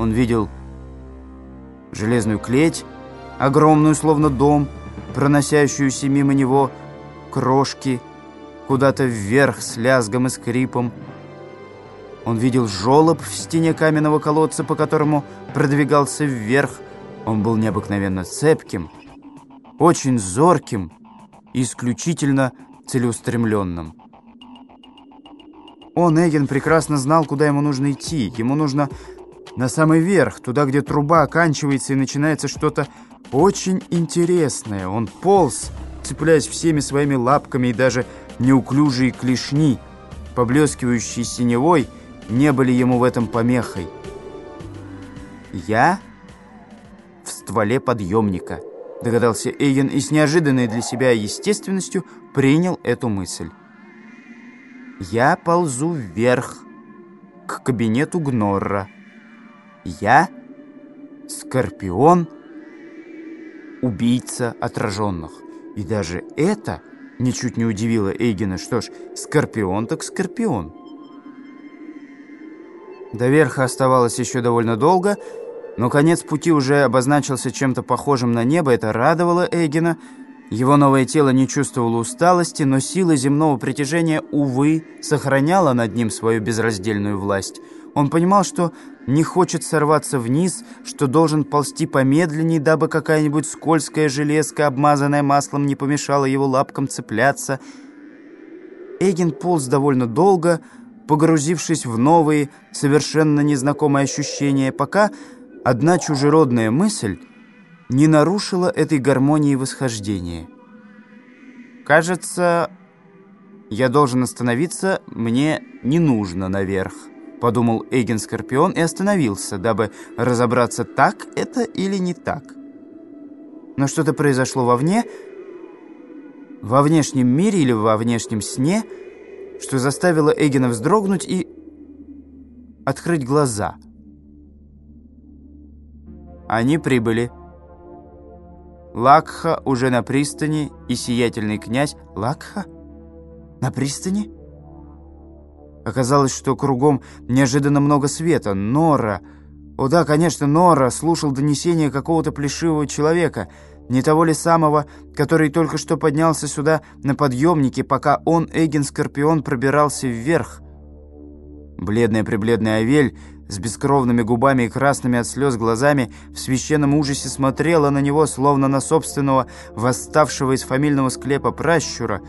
Он видел железную клеть, огромную, словно дом, проносящуюся мимо него крошки, куда-то вверх с лязгом и скрипом. Он видел жолоб в стене каменного колодца, по которому продвигался вверх. Он был необыкновенно цепким, очень зорким и исключительно целеустремленным. Он, Эгин, прекрасно знал, куда ему нужно идти. Ему нужно на самый верх, туда, где труба оканчивается и начинается что-то очень интересное. Он полз, цепляясь всеми своими лапками и даже неуклюжие клешни, поблескивающие синевой, не были ему в этом помехой. «Я в стволе подъемника», — догадался Эйген и с неожиданной для себя естественностью принял эту мысль. «Я ползу вверх, к кабинету Гнорра. Я — Скорпион, убийца отраженных». И даже это ничуть не удивило Эйгена. Что ж, Скорпион так Скорпион. До верха оставалось еще довольно долго, но конец пути уже обозначился чем-то похожим на небо. Это радовало Эгена. Его новое тело не чувствовало усталости, но сила земного притяжения, увы, сохраняла над ним свою безраздельную власть. Он понимал, что не хочет сорваться вниз, что должен ползти помедленнее, дабы какая-нибудь скользкая железка, обмазанная маслом, не помешала его лапкам цепляться. Эгин полз довольно долго, погрузившись в новые, совершенно незнакомые ощущения, пока одна чужеродная мысль не нарушила этой гармонии восхождения. «Кажется, я должен остановиться, мне не нужно наверх», подумал Эйген Скорпион и остановился, дабы разобраться, так это или не так. Но что-то произошло вовне, во внешнем мире или во внешнем сне – что заставило Эгина вздрогнуть и открыть глаза. Они прибыли. Лакха уже на пристани, и сиятельный князь... Лакха? На пристани? Оказалось, что кругом неожиданно много света. Нора... О да, конечно, Нора слушал донесение какого-то плешивого человека — не того ли самого, который только что поднялся сюда на подъемнике, пока он, Эгин Скорпион, пробирался вверх? Бледная-пребледная Авель с бескровными губами и красными от слез глазами в священном ужасе смотрела на него, словно на собственного восставшего из фамильного склепа пращура,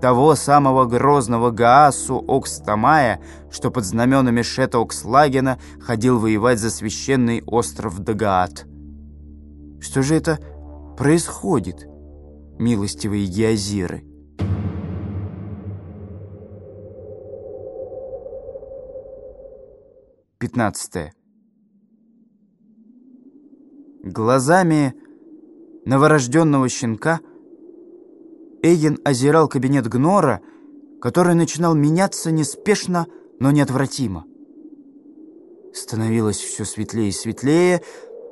того самого грозного Гаасу Окстамая, что под знаменами Шета Окслагена ходил воевать за священный остров Дагаат. Что же это происходит, милостивые геозиры? Пятнадцатое. Глазами новорожденного щенка Эйген озирал кабинет Гнора, который начинал меняться неспешно, но неотвратимо. Становилось все светлее и светлее,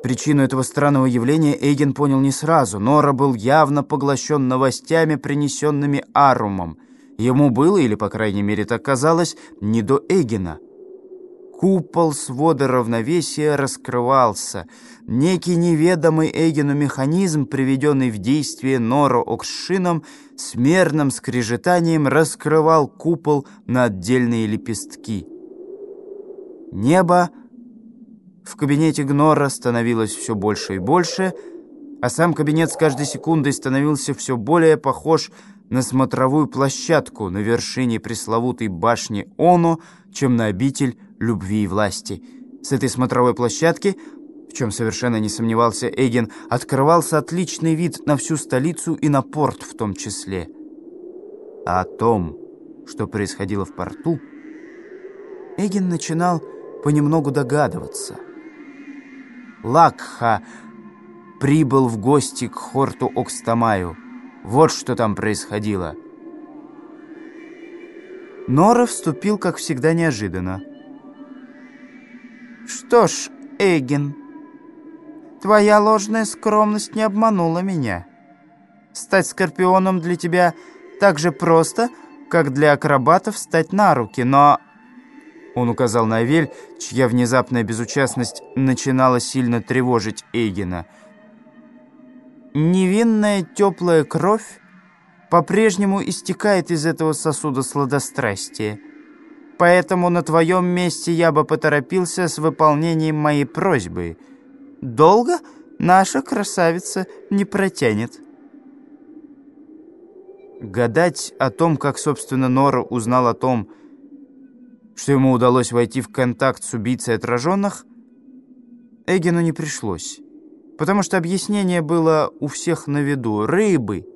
Причину этого странного явления Эйген понял не сразу. Нора был явно поглощен новостями, принесенными Арумом. Ему было, или, по крайней мере, так казалось, не до Эйгена. Купол свода равновесия раскрывался. Некий неведомый Эйгену механизм, приведенный в действие Норо Окшином, с мерным скрежетанием раскрывал купол на отдельные лепестки. Небо в кабинете Гнора становилось все больше и больше, а сам кабинет с каждой секундой становился все более похож на смотровую площадку на вершине пресловутой башни Оно, чем на обитель любви и власти. С этой смотровой площадки, в чем совершенно не сомневался Эгин, открывался отличный вид на всю столицу и на порт в том числе. А о том, что происходило в порту, Эгин начинал понемногу догадываться – Лакха прибыл в гости к Хорту Окстамаю. Вот что там происходило. Нора вступил, как всегда, неожиданно. «Что ж, Эгин, твоя ложная скромность не обманула меня. Стать скорпионом для тебя так же просто, как для акробатов стать на руки, но Он указал на Авель, чья внезапная безучастность начинала сильно тревожить Эйгена. «Невинная теплая кровь по-прежнему истекает из этого сосуда сладострастия. Поэтому на твоем месте я бы поторопился с выполнением моей просьбы. Долго наша красавица не протянет». Гадать о том, как, собственно, Нора узнал о том, что ему удалось войти в контакт с убийцей отраженных, Эгину не пришлось, потому что объяснение было у всех на виду. Рыбы,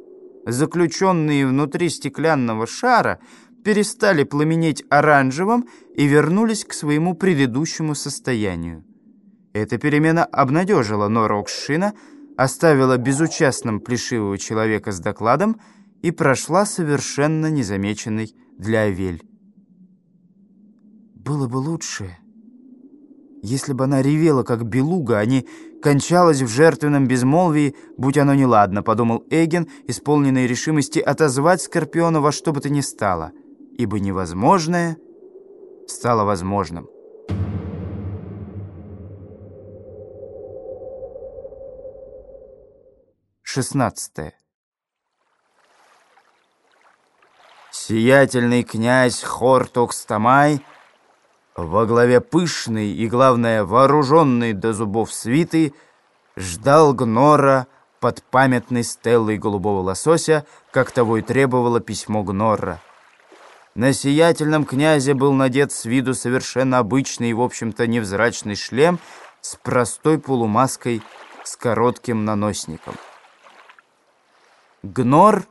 заключенные внутри стеклянного шара, перестали пламенеть оранжевым и вернулись к своему предыдущему состоянию. Эта перемена обнадежила Нора Окшина, оставила безучастным плешивого человека с докладом и прошла совершенно незамеченной для Авель. Было бы лучше, если бы она ревела, как белуга, а не кончалась в жертвенном безмолвии, будь оно неладно, подумал Эгин, исполненный решимости отозвать Скорпиона во что бы то ни стало, ибо невозможное стало возможным. Шестнадцатое. Сиятельный князь Хортокстамай во главе пышной и, главное, вооруженной до зубов свиты ждал Гнора под памятной стеллой голубого лосося, как того и требовало письмо Гнора. На сиятельном князе был надет с виду совершенно обычный и, в общем-то, невзрачный шлем с простой полумаской с коротким наносником. Гнор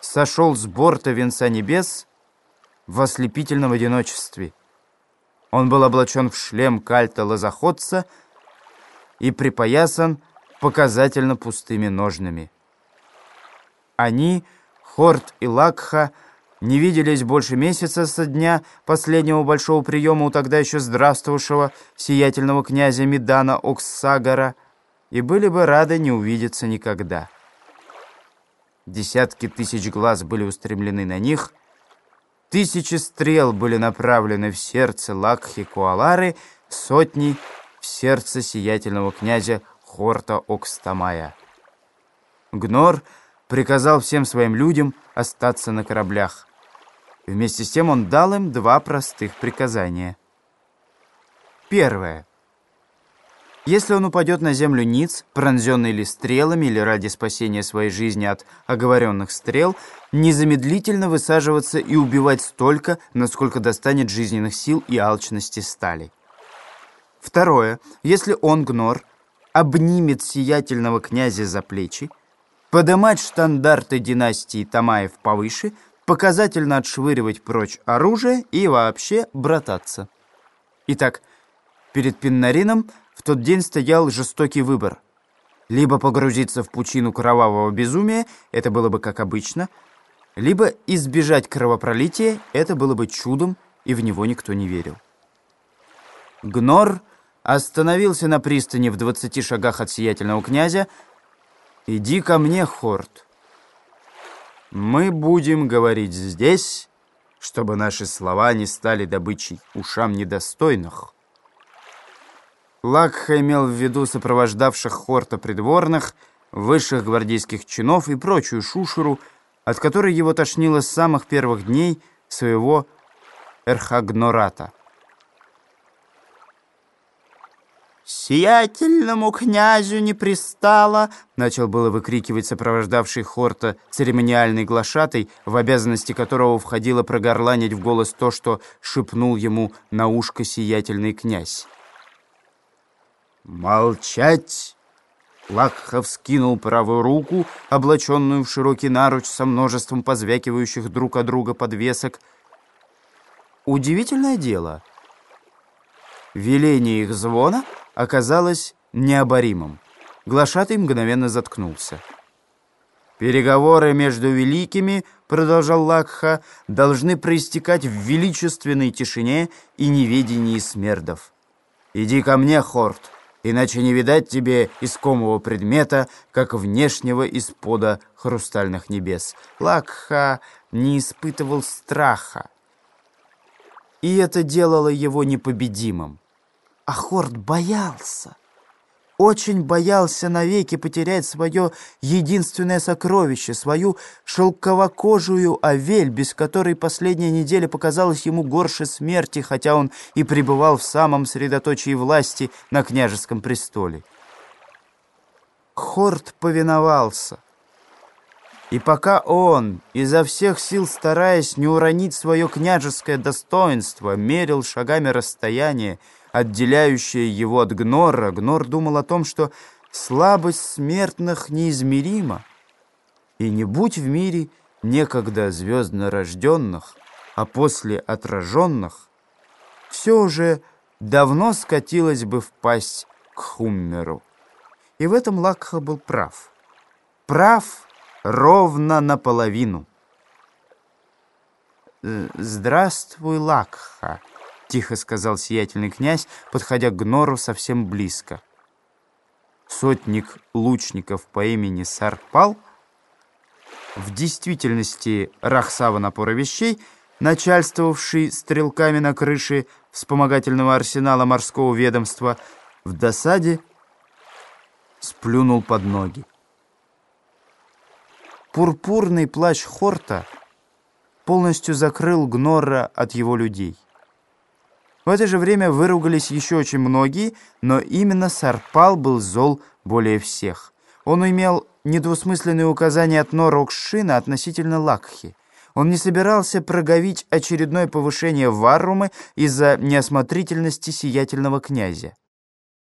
сошел с борта венца небес в ослепительном одиночестве. Он был облачен в шлем кальта-лозоходца и припоясан показательно пустыми ножными. Они, Хорт и Лакха, не виделись больше месяца со дня последнего большого приема у тогда еще здравствовавшего сиятельного князя Медана Оксагара и были бы рады не увидеться никогда. Десятки тысяч глаз были устремлены на них — Тысячи стрел были направлены в сердце Лакхи Куалары, сотни в сердце сиятельного князя Хорта Окстамая. Гнор приказал всем своим людям остаться на кораблях. Вместе с тем он дал им два простых приказания. Первое. Если он упадет на землю ниц, пронзенный ли стрелами или ради спасения своей жизни от оговоренных стрел, незамедлительно высаживаться и убивать столько, насколько достанет жизненных сил и алчности стали. Второе. Если он, Гнор, обнимет сиятельного князя за плечи, подымать штандарты династии Тамаев повыше, показательно отшвыривать прочь оружие и вообще брататься. Итак, перед Пиннарином – в тот день стоял жестокий выбор. Либо погрузиться в пучину кровавого безумия, это было бы как обычно, либо избежать кровопролития, это было бы чудом, и в него никто не верил. Гнор остановился на пристани в двадцати шагах от сиятельного князя. «Иди ко мне, Хорт. Мы будем говорить здесь, чтобы наши слова не стали добычей ушам недостойных». Лакха имел в виду сопровождавших Хорта придворных, высших гвардейских чинов и прочую шушеру, от которой его тошнило с самых первых дней своего эрхагнората. «Сиятельному князю не пристало!» Начал было выкрикивать сопровождавший Хорта церемониальный глашатый, в обязанности которого входило прогорланить в голос то, что шепнул ему на ушко сиятельный князь. «Молчать!» Лакхов скинул правую руку, облаченную в широкий наруч со множеством позвякивающих друг от друга подвесок. Удивительное дело. Веление их звона оказалось необоримым. Глашатый мгновенно заткнулся. «Переговоры между великими, — продолжал Лакха, — должны проистекать в величественной тишине и неведении смердов. Иди ко мне, Хорт!» Иначе не видать тебе искомого предмета, как внешнего из-пода хрустальных небес. Лакха не испытывал страха. и это делало его непобедимым. А Хорт боялся очень боялся навеки потерять свое единственное сокровище, свою шелковокожую овель, без которой последняя неделя показалась ему горше смерти, хотя он и пребывал в самом средоточии власти на княжеском престоле. Хорт повиновался. И пока он, изо всех сил стараясь не уронить свое княжеское достоинство, мерил шагами расстояние, отделяющее его от Гнора, Гнор думал о том, что слабость смертных неизмерима, и не будь в мире некогда звездно рожденных, а после отраженных, все уже давно скатилось бы в пасть к Хуммеру. И в этом Лакха был прав. Прав ровно наполовину. «Здравствуй, Лакха!» Тихо сказал сиятельный князь, подходя к Гнору совсем близко. Сотник лучников по имени Сарпал, в действительности Рахсава напора вещей, начальствовавший стрелками на крыше вспомогательного арсенала морского ведомства, в досаде сплюнул под ноги. Пурпурный плащ Хорта полностью закрыл Гнора от его людей. В это же время выругались еще очень многие, но именно Сарпал был зол более всех. Он имел недвусмысленные указания от Норокшина относительно Лакхи. Он не собирался проговить очередное повышение Варрумы из-за неосмотрительности сиятельного князя.